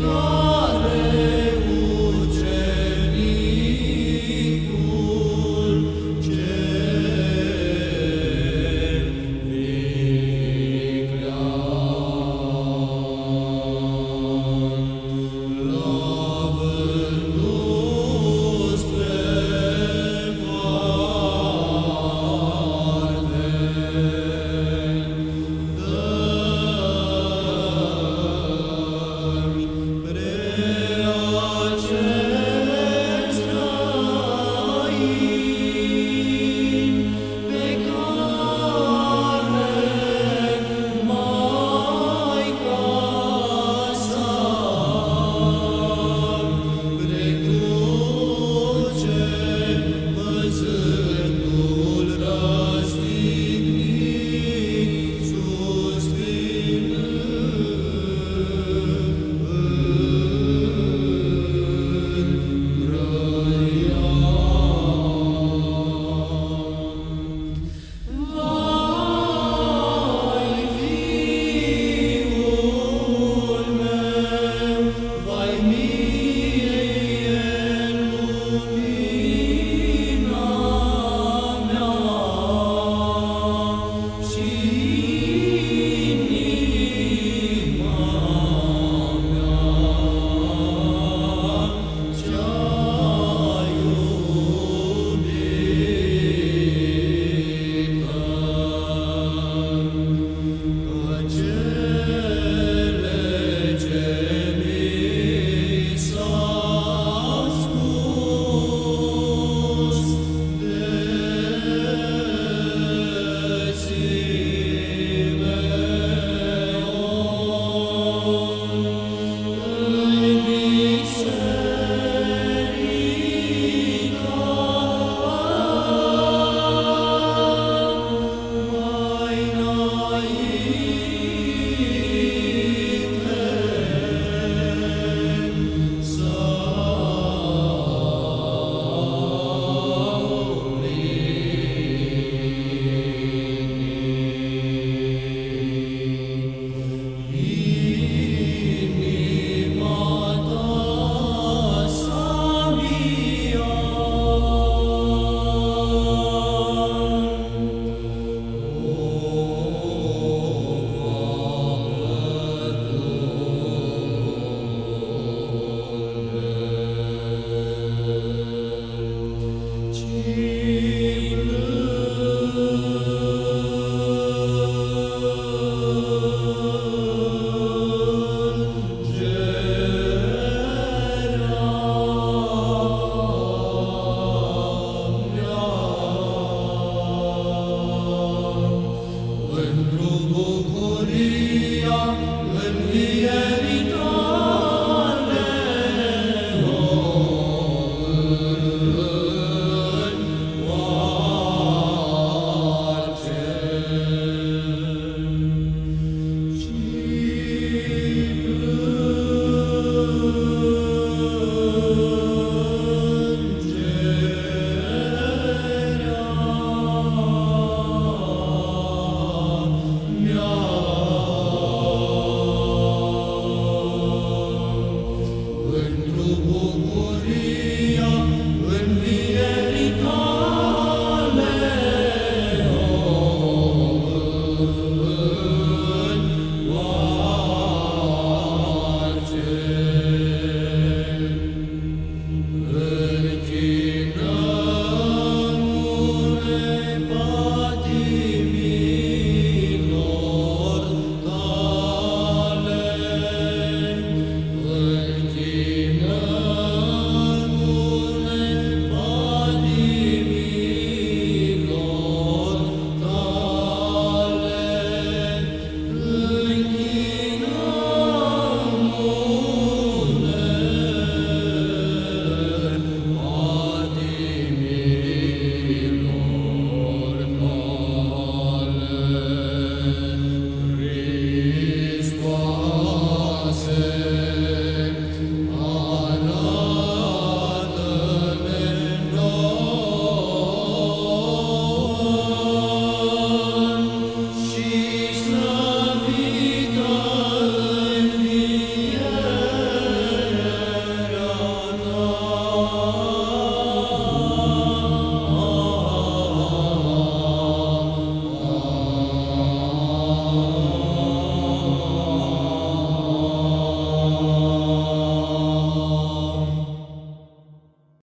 Lord.